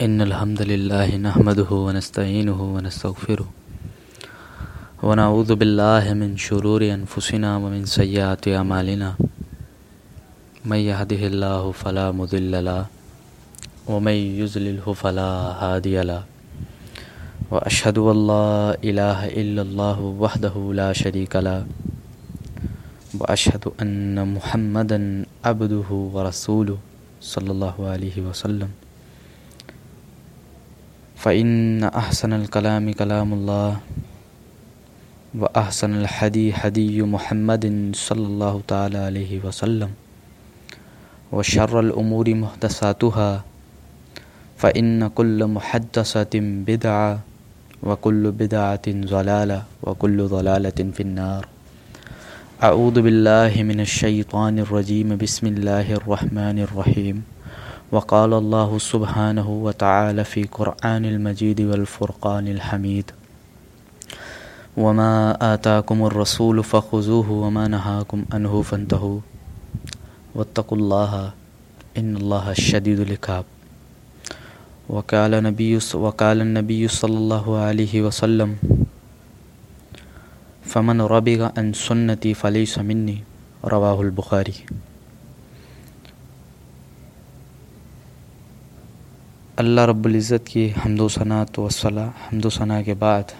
إن الحمد لله نحمده ونستعينه ونستغفره ونعوذ بالله من شرور أنفسنا ومن سيئات أعمالنا. من يهده الله فلا مضل له ومن يضلله فلا هادي له. وأشهد أن لا إله إلا الله وحده لا شريك له. وأشهد أن محمدا عبده ورسوله صلى الله عليه وسلم. فإن أحسن الكلام كلام الله وأحسن الحدي حدي محمد صلى الله تعالى عليه وسلم وشر الأمور محدثاتها فإن كل محدثة بدعة وكل بدعة ضلالة وكل ضلالة في النار أعوذ بالله من الشيطان الرجيم بسم الله الرحمن الرحيم وقال الله سبحانه وتعالى في قرآن المجيد والفرقان الحميد وما آتاكم الرسول فخذوه وما نهاكم عنه فانتهوا واتقوا الله إن الله الشديد العقاب. وقال النبي وقال النبي صلى الله عليه وسلم، فمن ربغ عن سنتي فليس مني رواه البخاري اللہ رب العزت کی حمد و ثناۃ وصلاح حمد و ثناء کے بعد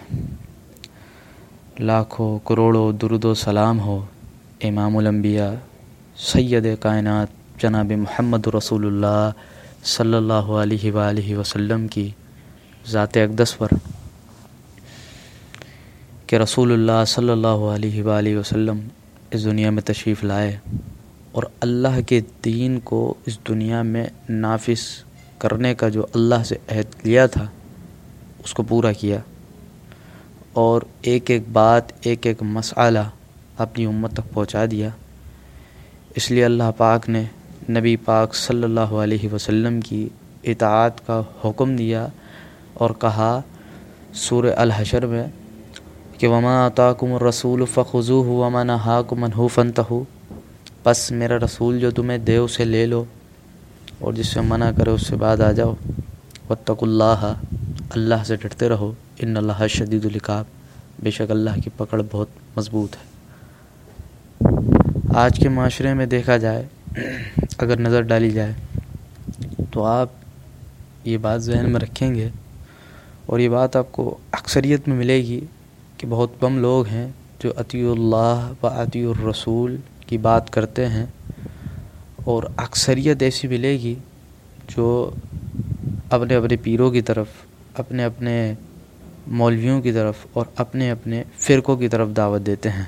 لاکھوں کروڑوں درد و سلام ہو امام الانبیاء، سید کائنات جناب محمد رسول اللہ صلی اللہ علیہ وآلہ وسلم کی ذات اقدس پر کہ رسول اللہ صلی اللہ علیہ وآلہ وسلم اس دنیا میں تشریف لائے اور اللہ کے دین کو اس دنیا میں نافذ کرنے کا جو اللہ سے عہد لیا تھا، اس کو پورا کیا۔ اور ایک ایک بات، ایک ایک مسئلہ اپنی امت تک پہنچا دیا۔ اس لیے اللہ پاک نے نبی پاک صلی اللہ علیہ وسلم کی اطاعت کا حکم دیا اور کہا سور الحشر میں کہ وما طاکم الرسول فخو وما نہا کو منحو فنت ہو بس میرا رسول جو تمہیں دے اسے لے لو۔ اور جس سے منع کرے اس سے بعد آ جاؤ۔ وطق اللہ اللہ سے ڈرتے رہو۔ ان اللہ شدید القاب بے شک اللہ کی پکڑ بہت مضبوط ہے۔ آج کے معاشرے میں دیکھا جائے، اگر نظر ڈالی جائے، تو آپ یہ بات ذہن میں رکھیں گے اور یہ بات آپ کو اکثریت میں ملے گی کہ بہت کم لوگ ہیں جو عطی اللہ و عطی الرسول کی بات کرتے ہیں۔ اور اکثریت ایسی ملے گی جو اپنے اپنے پیروں کی طرف، اپنے اپنے مولویوں کی طرف اور اپنے اپنے فرقوں کی طرف دعوت دیتے ہیں۔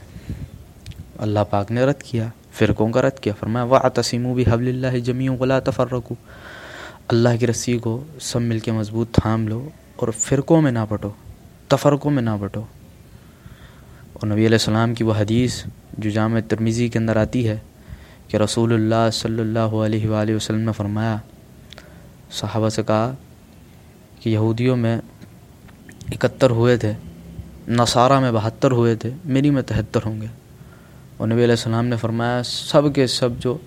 اللہ پاک نے رد کیا، فرقوں کا رد کیا، فرمایا وا تسیم و بھی حبل اللہ جمیوں غلا تفرقو اللہ کی رسی کو سب مل کے مضبوط تھام لو اور فرقوں میں نہ بٹو تفرقوں میں نہ بٹو اور نبی علیہ السلام کی وہ حدیث جو جامع ترمیزی کے اندر آتی ہے کہ رسول اللہ صلی اللہ علیہ وآلہ وسلم نے فرمایا، صحابہ سے کہا کہ یہودیوں میں اکہتر ہوئے تھے، نصارہ میں بہتر ہوئے تھے، میری میں تہتر ہوں گے۔ اور نبی علیہ السلام نے فرمایا، سب کے سب جو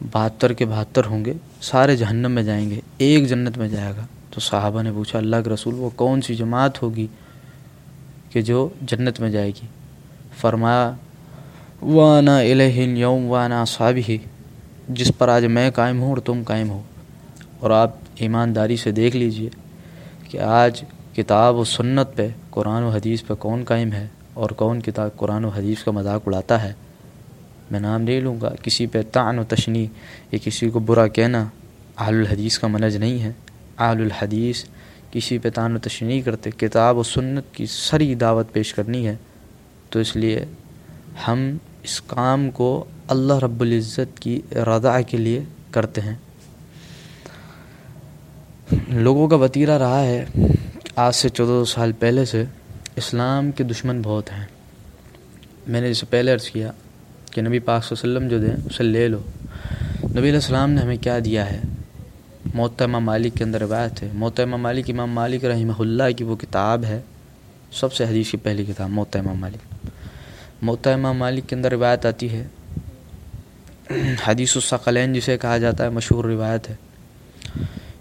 بہتر کے بہتر ہوں گے، سارے جہنم میں جائیں گے، ایک جنت میں جائے گا۔ تو صحابہ نے پوچھا، اللہ کے رسول، وہ کون سی جماعت ہوگی کہ جو جنت میں جائے گی؟ فرمایا وانا الہ یوم وانا صابی جس پر آج میں قائم ہوں اور تم قائم ہو۔ اور آپ ایمانداری سے دیکھ لیجیے کہ آج کتاب و سنت پہ، قرآن و حدیث پہ کون قائم ہے اور کون کتاب قرآن و حدیث کا مذاق اڑاتا ہے۔ میں نام نہیں لوں گا، کسی پہ تعن و تشنی یا کسی کو برا کہنا اہل الحدیث کا منج نہیں ہے۔ اہل الحدیث کسی پہ تعن و تشنی کرتے، کتاب و سنت کی سری دعوت پیش کرنی ہے۔ تو اس لیے ہم اس کام کو اللہ رب العزت کی رضا کے لیے کرتے ہیں۔ لوگوں کا وطیرہ رہا ہے آج سے چودہ سال پہلے سے اسلام کے دشمن بہت ہیں۔ میں نے جسے پہلے عرض کیا کہ نبی پاک صلی اللہ علیہ وسلم جو دیں، اسے لے لو۔ نبی علیہ السلام نے ہمیں کیا دیا ہے؟ محتمہ مالک کے اندر روایت ہے۔ محتمہ مالک امام مالک رحمہ اللہ کی وہ کتاب ہے، سب سے حدیث کی پہلی کتاب محتمہ مالک۔ محتمہ امام مالک کے اندر روایت آتی ہے۔ حدیث الثقلین جسے کہا جاتا ہے، مشہور روایت ہے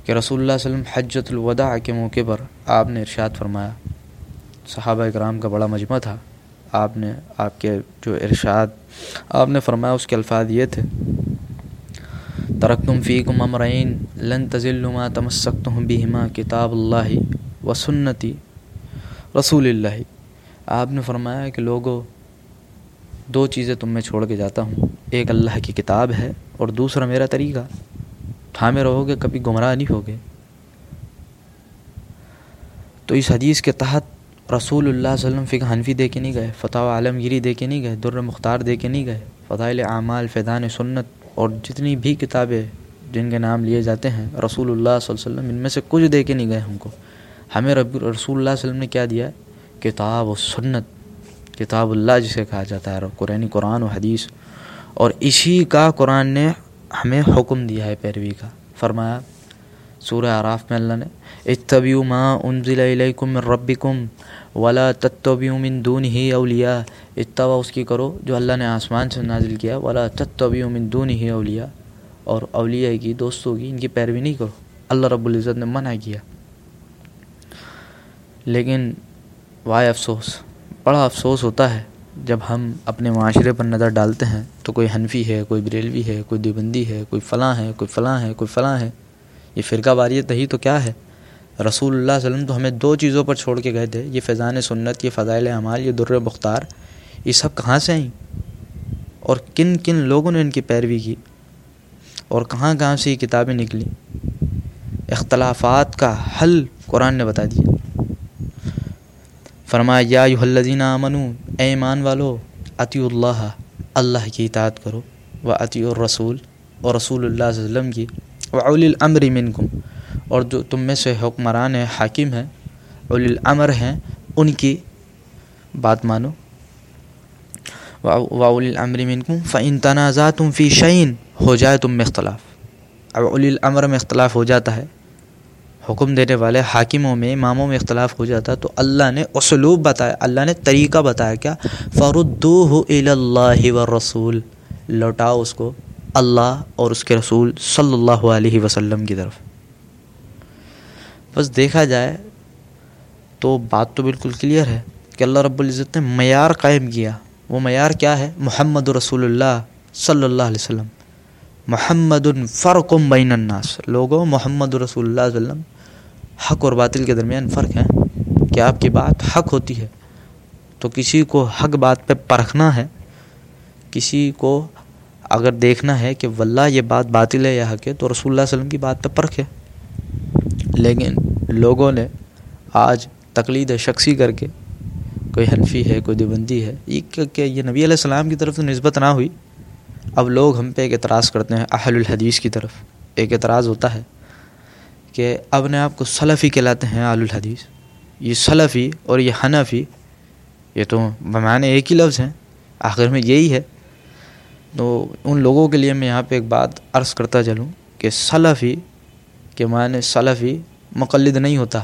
کہ رسول اللہ علیہ وسلم حجت الوداع کے موقع پر آپ نے ارشاد فرمایا۔ صحابہ اکرام کا بڑا مجمع تھا۔ آپ نے، آپ کے جو ارشاد، آپ نے فرمایا، اس کے الفاظ یہ تھے۔ ترکتم فیکم امرین لن ما تمسکتم بہما کتاب اللہ و سنتی رسول اللہ۔ آپ نے فرمایا کہ لوگوں دو چیزیں تم میں چھوڑ کے جاتا ہوں۔ ایک اللہ کی کتاب ہے اور دوسرا میرا طریقہ۔ تھامے رہو گے، کبھی گمراہ نہیں ہوگے۔ تو اس حدیث کے تحت رسول اللہ صلی اللہ علیہ وسلم فقہ حنفی دے کے نہیں گئے فتح عالمگیری دے کے نہیں گئے، در مختار دے کے نہیں گئے۔ فضائل اعمال، فیضان سنت اور جتنی بھی کتابیں جن کے نام لیے جاتے ہیں، رسول اللہ صلی اللہ علیہ وسلم ان میں سے کچھ دے کے نہیں گئے ہم کو۔ ہمیں رب رسول اللہ صلی اللہ علیہ وسلم نے کیا دیا؟ کتاب و سنت۔ کتاب اللہ جسے کہا جاتا ہے قرآن قرآن و حدیث۔ اور اسی کا قرآن نے ہمیں حکم دیا ہے پیروی کا۔ فرمایا، سورہ عراف میں اللہ نے اتبیو ما انزل الیکم من ربکم ولا تتبیو من دون ہی اولیاء۔ اتبا اس کی کرو جو اللہ نے آسمان سے نازل کیا، ولا تتبیو من دون ہی اولیاء۔ اور اولیاء کی، دوستوں کی، ان کی پیروی نہیں کرو۔ اللہ رب العزت نے منع کیا۔ لیکن وائے افسوس۔ بڑا افسوس ہوتا ہے جب ہم اپنے معاشرے پر نظر ڈالتے ہیں تو کوئی حنفی ہے، کوئی بریلوی ہے، کوئی دیوبندی ہے، کوئی فلاں ہے، کوئی فلاں ہے، کوئی فلاں ہے۔ یہ فرقہ واریت ہی تو کیا ہے؟ رسول اللہ علیہ وسلم تو ہمیں دو چیزوں پر چھوڑ کے گئے تھے۔ یہ فیضان سنت، یہ فضائل اعمال، یہ در بختار یہ سب کہاں سے آئیں؟ اور کن کن لوگوں نے ان کی پیروی کی؟ اور کہاں کہاں سے یہ کتابیں نکلیں؟ اختلافات کا حل قرآن نے بتا دیا۔ فرمایا، یا الذین آمنو، اے ایمان والو عطی اللہ اللہ کی اطاعت کرو، و عطی الرسول اور رسول اللہ صلی اللہ علیہ وسلم کی، و اول الامر منکم اور جو تم میں سے حکمران ہیں، حاکم ہیں اول الامر ہیں، ان کی بات مانو۔ و اول الامر منکم فان تنازعتم فی شعین ہو جائے تم میں اختلاف۔ اب اول الامر میں اختلاف ہو جاتا ہے۔ حکم دینے والے حاکموں میں، اماموں میں اختلاف ہو جاتا ہے تو اللہ نے اسلوب بتایا، اللہ نے طریقہ بتایا کیا فردو اللہ و رسول لوٹاؤ اس کو اللہ اور اس کے رسول صلی اللہ علیہ وسلم کی طرف۔ بس دیکھا جائے تو بات تو بالکل کلیئر ہے کہ اللہ رب العزت نے معیار قائم کیا۔ وہ معیار کیا ہے؟ محمد رسول اللہ صلی اللہ علیہ وسلم۔ محمد الفرق بین الناس۔ لوگوں، محمد رسول اللہ علیہ وسلم حق اور باطل کے درمیان فرق ہے کہ آپ کی بات حق ہوتی ہے تو کسی کو حق بات پہ پرکھنا ہے، کسی کو اگر دیکھنا ہے کہ واللہ یہ بات باطل ہے یا حق ہے، تو رسول اللہ علیہ وسلم کی بات پہ پرکھ ہے۔ لیکن لوگوں نے آج تقلید شخصی کر کے کوئی حنفی ہے، کوئی دیوبندی ہے، یہ کہ یہ نبی علیہ السلام کی طرف تو نسبت نہ ہوئی۔ اب لوگ ہم پہ ایک اعتراض کرتے ہیں، اہل الحدیث کی طرف ایک اعتراض ہوتا ہے۔ کہ اپنے آپ کو سلفی کہلاتے ہیں آل الحدیث۔ یہ سلفی اور یہ حنفی، یہ تو بمانے ایک ہی لفظ ہیں، آخر میں یہی ہے۔ تو ان لوگوں کے لیے میں یہاں پہ ایک بات عرض کرتا چلوں کہ سلفی کے معنی سلفی مقلد نہیں ہوتا۔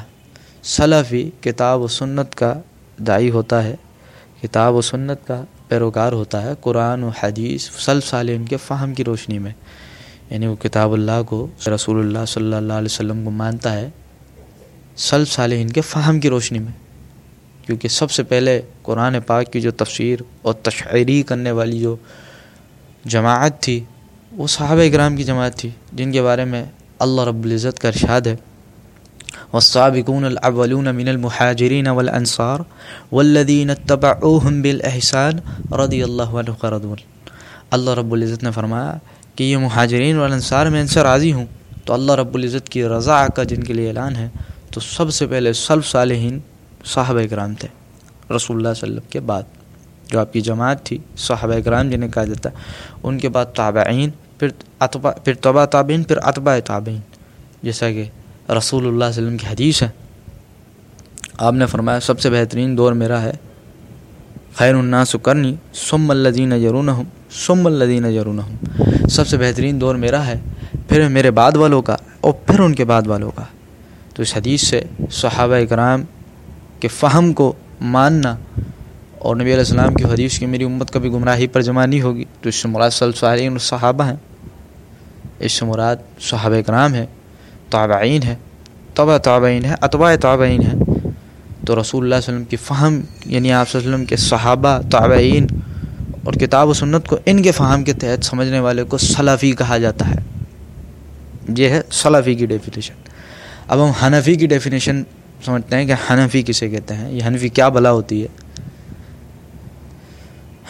سلفی کتاب و سنت کا دائی ہوتا ہے، کتاب و سنت کا پیروکار ہوتا ہے، قرآن و حدیث سلف سال ان کے فہم کی روشنی میں۔ یعنی وہ کتاب اللہ کو، رسول اللہ صلی اللہ علیہ وسلم کو مانتا ہے سلف صالحین کے فہم کی روشنی میں۔ کیونکہ سب سے پہلے قرآن پاک کی جو تفسیر اور تشعری کرنے والی جو جماعت تھی، وہ صحابہ اکرام کی جماعت تھی، جن کے بارے میں اللہ رب العزت کا ارشاد ہے۔ والسابقون الاولون من المحاجرین والانصار والذین اتبعوهم بالاحسان رضی اللہ عنہ قردون اللہ رب العزت نے فرمایا کہ یہ مہاجرین والانصار میں ان سے راضی ہوں، تو اللہ رب العزت کی رضا کا جن کے لیے اعلان ہے، تو سب سے پہلے سلف صالحین صاحب اکرام تھے، رسول اللہ صلی اللہ علیہ وسلم کے بعد۔ جو آپ کی جماعت تھی، صحابہ اکرام جنہیں کہا جاتا ہے، ان کے بعد تابعین، پھر اطبا پھر طبع تابعین، پھر اطباء تابعین۔ جیسا کہ رسول اللہ علیہ وسلم کی حدیث ہے۔ آپ نے فرمایا، سب سے بہترین دور میرا ہے خیر الناس کرنی سم الدین جرون سم الدین جرون سب سے بہترین دور میرا ہے، پھر میرے بعد والوں کا اور پھر ان کے بعد والوں کا۔ تو اس حدیث سے صحابہ اکرام کے فہم کو ماننا اور نبی علیہ السلام کی حدیث کی میری امت کبھی گمراہی پر جمع نہیں ہوگی۔ تو اس سے مراد صلی صحابہ ہیں۔ اس سے مراد صحابہ اکرام ہے تابعین ہے طبع تابعین ہے اتباع تابعین ہے تو رسول اللہ علیہ وسلم کی فہم یعنی آپ صلی اللہ علیہ وسلم کے صحابہ، تابعین اور کتاب و سنت کو ان کے فہم کے تحت سمجھنے والے کو سلفی کہا جاتا ہے۔ یہ ہے سلفی کی ڈیفینیشن اب ہم حنفی کی ڈیفینیشن سمجھتے ہیں کہ حنفی کسے کہتے ہیں، یہ حنفی کیا بلا ہوتی ہے؟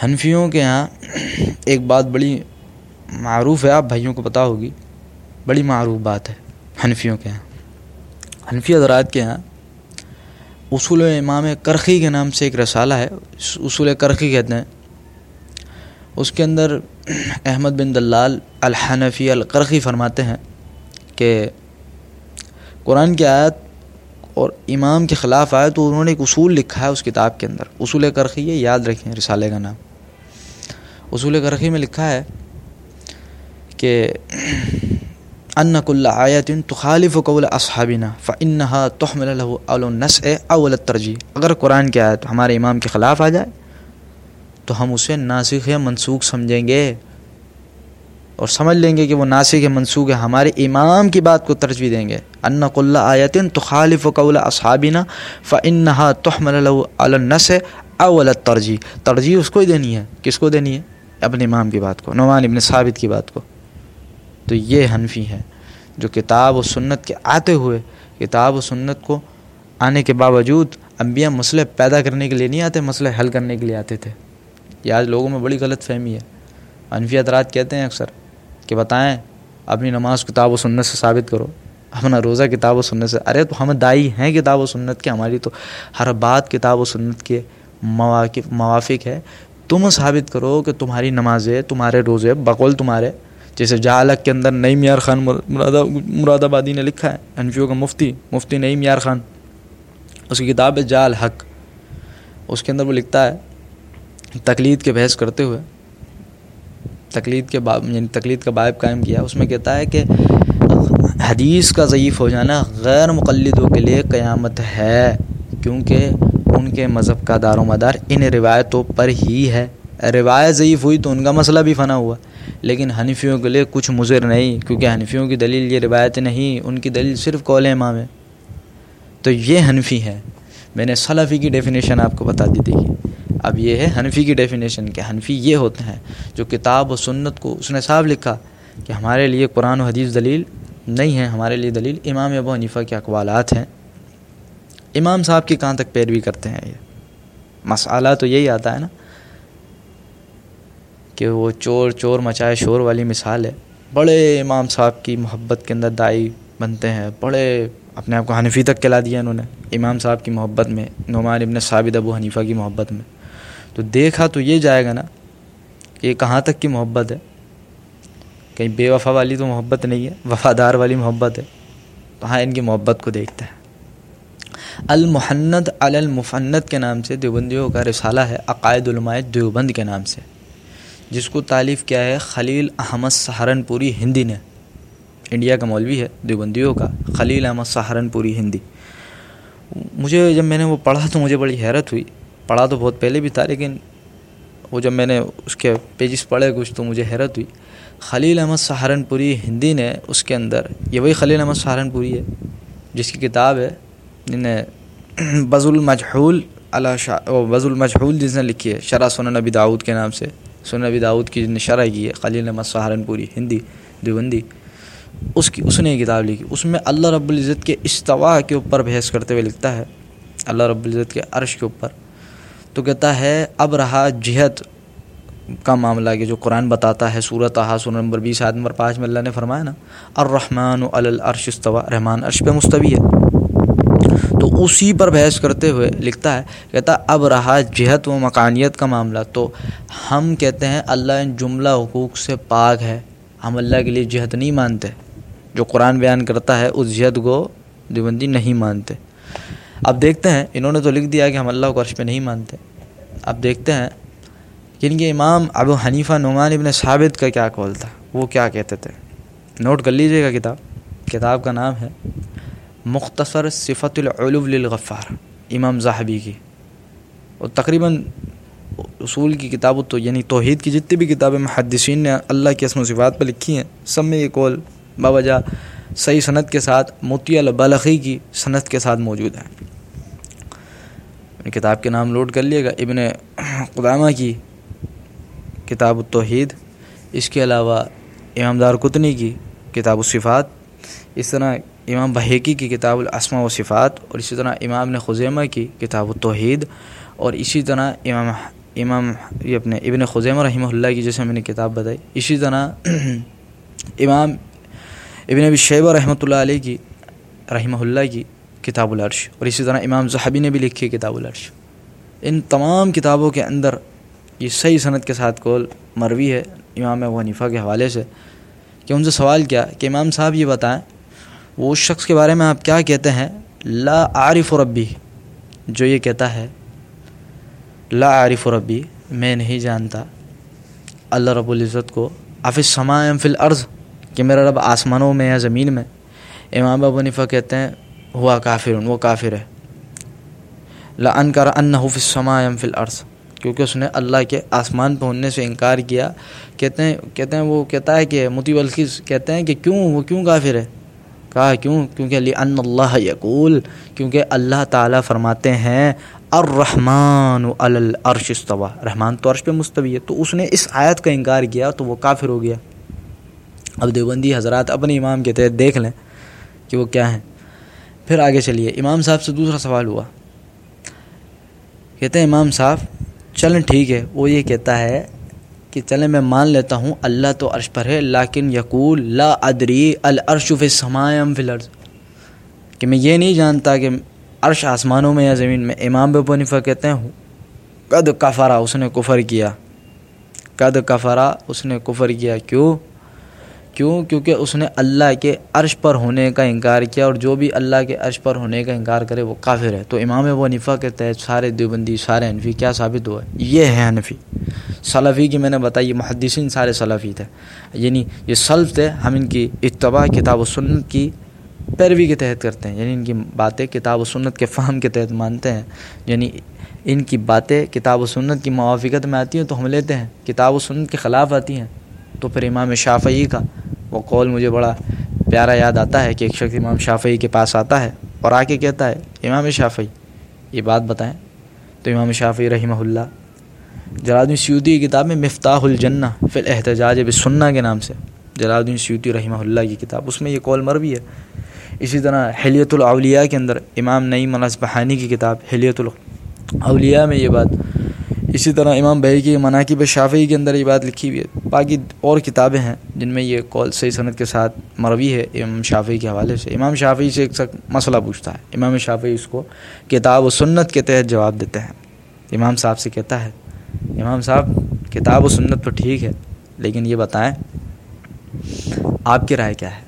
حنفیوں کے ہاں ایک بات بڑی معروف ہے، آپ بھائیوں کو پتہ ہوگی، بڑی معروف بات ہے حنفیوں کے ہاں۔ حنفی حضرات کے ہاں اصول امام کرخی کے نام سے ایک رسالہ ہے، اصول کرخی کہتے ہیں۔ اس کے اندر احمد بن دلال الحنفی القرخی فرماتے ہیں کہ قرآن کی آیت اور امام کے خلاف آئے تو انہوں نے ایک اصول لکھا ہے اس کتاب کے اندر۔ اصول کرخی یہ یاد رکھیں رسالے کا نام۔ اصول کرخی میں لکھا ہے کہ ان کل آیت تخالف قول اصحابنا فنحا تحمل اول نس اول ترجیح اگر قرآن کی آیت ہمارے امام کے خلاف آ جائے، تو ہم اسے ناسخ یا منسوخ سمجھیں گے اور سمجھ لیں گے کہ وہ ناسخ منسوخ ہے۔ ہمارے امام کی بات کو ترجیح دیں گے۔ ان قلّہ آیتن تو خالف و قول اصحابینہ فنحا تحمل النس اول ترجیح ترجیح اس کو ہی دینی ہے، کس کو دینی ہے؟ اپنے امام کی بات کو، نعمان ابن ثابت کی بات کو۔ تو یہ حنفی ہے جو کتاب و سنت کے آتے ہوئے، کتاب و سنت کو آنے کے باوجود انبیاء مسئلے پیدا کرنے کے لیے نہیں آتے، مسئلے حل کرنے کے لیے آتے تھے۔ یہ آج لوگوں میں بڑی غلط فہمی ہے۔ انفی اطرات کہتے ہیں اکثر کہ بتائیں، اپنی نماز کتاب و سنت سے ثابت کرو۔ اپنا روزہ کتاب و سنت سے، ارے تو ہم دائی ہیں کتاب و سنت کے، ہماری تو ہر بات کتاب و سنت کے مواقف، موافق ہے۔ تم ثابت کرو کہ تمہاری نمازیں، تمہارے روزے بقول تمہارے جیسے جہالک کے اندر نئی میار خان مراد مراد آبادی نے لکھا ہے، انفیوں کا مفتی مفتی نئی میار خان۔ اس کی کتاب ہے جال حق۔ اس کے اندر وہ لکھتا ہے، تقلید کے بحث کرتے ہوئے، تقلید کے باب یعنی تقلید کا بائب قائم کیا۔ اس میں کہتا ہے کہ حدیث کا ضعیف ہو جانا غیر مقلدوں کے لیے قیامت ہے، کیونکہ ان کے مذہب کا دار و مدار ان روایتوں پر ہی ہے۔ روایت ضعیف ہوئی تو ان کا مسئلہ بھی فنا ہوا۔ لیکن حنفیوں کے لیے کچھ مضر نہیں، کیونکہ حنفیوں کی دلیل یہ روایت نہیں، ان کی دلیل صرف قول امام ہے۔ تو یہ حنفی ہے۔ میں نے صلافی کی ڈیفینیشن آپ کو بتا دی، دیکھیے۔ اب یہ ہے حنفی کی ڈیفینیشن کہ حنفی یہ ہوتے ہیں جو کتاب و سنت کو، اس نے صاحب لکھا کہ ہمارے لیے قرآن و حدیث دلیل نہیں ہے، ہمارے لیے دلیل امام ابو حنیفہ کے اقوالات ہیں۔ امام صاحب کی کہاں تک پیروی کرتے ہیں یہ؟ مسئلہ تو یہی آتا ہے نا۔ کہ وہ چور چور مچائے شور والی مثال ہے۔ بڑے امام صاحب کی محبت کے اندر دائی بنتے ہیں۔ بڑے اپنے آپ کو حنفی تک کلا دیا انہوں نے۔ امام صاحب کی محبت میں، نعمان ابن ثابت ابو حنیفہ کی محبت میں۔ تو دیکھا تو یہ جائے گا نا کہ یہ کہاں تک کی محبت ہے۔ کہیں بے وفا والی تو محبت نہیں ہے، وفادار والی محبت ہے۔ تو ہاں ان کی محبت کو دیکھتا ہے المحنت المفنت کے نام سے دیوبندیوں کا رسالہ ہے، عقائد علماء دیوبند کے نام سے۔ جس کو تعلیف کیا ہے خلیل احمد سہارنپوری ہندی نے۔ انڈیا کا مولوی ہے، دیوبندیوں کا۔ خلیل احمد سہارنپوری ہندی۔ مجھے جب میں نے وہ پڑھا تو مجھے بڑی حیرت ہوئی۔ پڑھا تو بہت پہلے بھی تھا لیکن وہ جب میں نے اس کے پیجز پڑھے کچھ تو مجھے حیرت ہوئی۔ خلیل احمد سہارنپوری ہندی نے اس کے اندر، یہ وہی خلیل احمد سہارنپوری ہے جس کی کتاب ہے جن بز المجحول اللہ شاہ بز المجحول جس نے لکھی ہے، شرح سن نبی داود کے نام سے۔ سن داود کی جن نے شرح کی ہے، خلیل احمد سہارنپوری ہندی، دیوبندی، اس کی اس نے یہ کتاب لکھی۔ اس میں اللہ رب العزت کے استوا کے اوپر بحث کرتے ہوئے لکھتا ہے، اللہ رب العزت کے عرش کے اوپر۔ تو کہتا ہے، اب رہا جہت کا معاملہ کہ جو قرآن بتاتا ہے صورت سورہ نمبر بیس آدھ نمبر پانچ میں اللہ نے فرمایا نا، الرحمن العرش استوا رحمان عرش پہ مستوی ہے۔ اسی پر بحث کرتے ہوئے لکھتا ہے، کہتا اب رہا جہت و مکانیت کا معاملہ۔ تو ہم کہتے ہیں، اللہ ان جملہ حقوق سے پاک ہے۔ ہم اللہ کے لیے جہت نہیں مانتے۔ جو قرآن بیان کرتا ہے، اس جہت کو دیوبندی نہیں مانتے۔ اب دیکھتے ہیں، انہوں نے تو لکھ دیا کہ ہم اللہ کو عرش پہ نہیں مانتے۔ اب دیکھتے ہیں یعنی کہ ان کے امام ابو حنیفہ نعمان ابن ثابت کا کیا کال تھا؟ وہ کیا کہتے تھے؟ نوٹ کر لیجیے گا کتاب۔ کتاب کا نام ہے۔ مختصر صفت العلو للغفار، امام زاہبی کی۔ اور تقریباً اصول کی کتاب تو یعنی توحید کی جتنی بھی کتابیں محدثین نے اللہ کی اسم و صفات پہ لکھی ہیں، سب میں یہ کول بابا جا صحیح صنعت کے ساتھ موتی البلخی کی صنعت کے ساتھ موجود ہیں۔ کتاب کے نام لوڈ کر لیے گا، ابن قدامہ کی کتاب التوحید، اس کے علاوہ امام دار کتنی کی کتاب الصفات۔ اس طرح امام بحیکی کی کتاب الاسماء و صفات اور اسی طرح امام نے خزیمہ کی کتاب التوحید اور اسی طرح امام امام یہ اپنے ابن خزیمہ رحمہ اللہ کی جیسے میں نے کتاب بتائی، اسی طرح امام ابن ابی شیبہ رحمۃ اللہ علیہ کی رحمہ اللہ کی کتاب العرش اور اسی طرح امام زہبی نے بھی لکھی کتاب العرش۔ ان تمام کتابوں کے اندر یہ صحیح صنعت کے ساتھ کول مروی ہے امام ابو حنیفہ کے حوالے سے کہ ان سے سوال کیا کہ امام صاحب یہ بتائیں وہ اس شخص کے بارے میں آپ کیا کہتے ہیں؟ لا عارف ربی، جو یہ کہتا ہے، لا عارف ربی، میں نہیں جانتا۔ اللہ رب العزت کو آفس سما فی الارض، کہ میرا رب آسمانوں میں یا زمین میں۔ امام ابو نفا کہتے ہیں، ہوا کافر وہ کافر ہے۔ لا ان کر ان حف السما فی الارض، کیونکہ اس نے اللہ کے آسمان پہ ہونے سے انکار کیا۔ کہتے ہیں کہتے ہیں وہ کہتا ہے کہ متی الخیز کہتے ہیں کہ کیوں، وہ کیوں کافر ہے؟ کہا کیوں؟ کیونکہ علی ان اللہ یقول کیونکہ اللہ تعالیٰ فرماتے ہیں، الرحمن العرش استوا رحمان تو عرش پہ مستوی ہے۔ تو اس نے اس آیت کا انکار کیا تو وہ کافر ہو گیا۔ اب دیوبندی حضرات اپنے امام کے تحت دیکھ لیں کہ وہ کیا ہیں۔ پھر آگے چلیے۔ امام صاحب سے دوسرا سوال ہوا۔ کہتے ہیں، امام صاحب، چلیں ٹھیک ہے۔ وہ یہ کہتا ہے کہ چلیں میں مان لیتا ہوں، اللہ تو عرش پر ہے، لیکن یقول لا ادری العرش فی سمایم فی الارض۔ کہ میں یہ نہیں جانتا کہ عرش آسمانوں میں یا زمین میں، امام بنفا کہتے ہیں، قد کفرا، اس نے کفر کیا۔ قد کفرا، اس نے کفر کیا۔ کیوں؟ کیوں؟ کیونکہ اس نے اللہ کے عرش پر ہونے کا انکار کیا اور جو بھی اللہ کے عرش پر ہونے کا انکار کرے وہ کافر ہے۔ تو امام و کے تحت سارے دیوبندی، سارے حنفی، کیا ثابت ہوا؟ ہے یہ ہے حنفی۔ صلفی کی میں نے بتائی، یہ محدثین سارے صلفی تھے۔ یعنی یہ سلف تھے، ہم ان کی اتباع، کتاب و سنت کی پیروی کے تحت کرتے ہیں۔ یعنی ان کی باتیں کتاب و سنت کے فہم کے تحت مانتے ہیں۔ یعنی ان کی باتیں کتاب و سنت کی موافقت میں آتی ہیں تو ہم لیتے ہیں۔ کتاب و سنت کے خلاف آتی ہیں۔ تو پھر امام شافعی کا وہ قول مجھے بڑا پیارا یاد آتا ہے کہ ایک شخص امام شافعی کے پاس آتا ہے اور آ کے کہتا ہے، امام شافعی، یہ بات بتائیں۔ تو امام شافعی رحمہ اللہ جلال الدین سیودی کی کتاب میں مفتاح الجنہ فی الاحتجاج بسنہ کے نام سے جلال الدین سیودی رحمہ اللہ کی کتاب، اس میں یہ قول مر بھی ہے۔ اسی طرح حلیت الاولیاء کے اندر امام نعیم الاسبحانی کی کتاب حلیت الاولیاء میں یہ بات اسی طرح امام بھائی کی مناقب شافعی کے اندر یہ بات لکھی ہوئی ہے۔ باقی اور کتابیں ہیں جن میں یہ کال صحیح صنعت کے ساتھ مروی ہے امام شافعی کے حوالے سے۔ امام شافعی سے ایک سخت مسئلہ پوچھتا ہے۔ امام شافعی اس کو کتاب و سنت کے تحت جواب دیتے ہیں۔ امام صاحب سے کہتا ہے، امام صاحب، کتاب و سنت تو ٹھیک ہے، لیکن یہ بتائیں، آپ کی رائے کیا ہے؟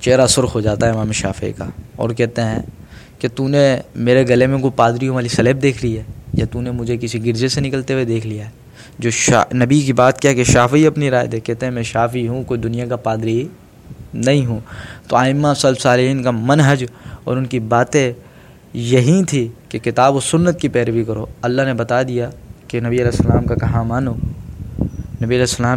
چہرہ سرخ ہو جاتا ہے امام شافعی کا اور کہتے ہیں کہ تو نے میرے گلے میں کوئی پادریوں والی سلیب دیکھ لی ہے۔ یا تو نے مجھے کسی گرجے سے نکلتے ہوئے دیکھ لیا ہے؟ جو شا، نبی کی بات کیا کہ شافی اپنی رائے دے، کہتے ہیں میں شافی ہوں، کوئی دنیا کا پادری نہیں ہوں۔ تو آئمہ صلی صالحین کا منحج اور ان کی باتیں یہی تھی کہ کتاب و سنت کی پیروی کرو۔ اللہ نے بتا دیا کہ نبی علیہ السلام کا کہاں مانو؟ نبی علیہ السلام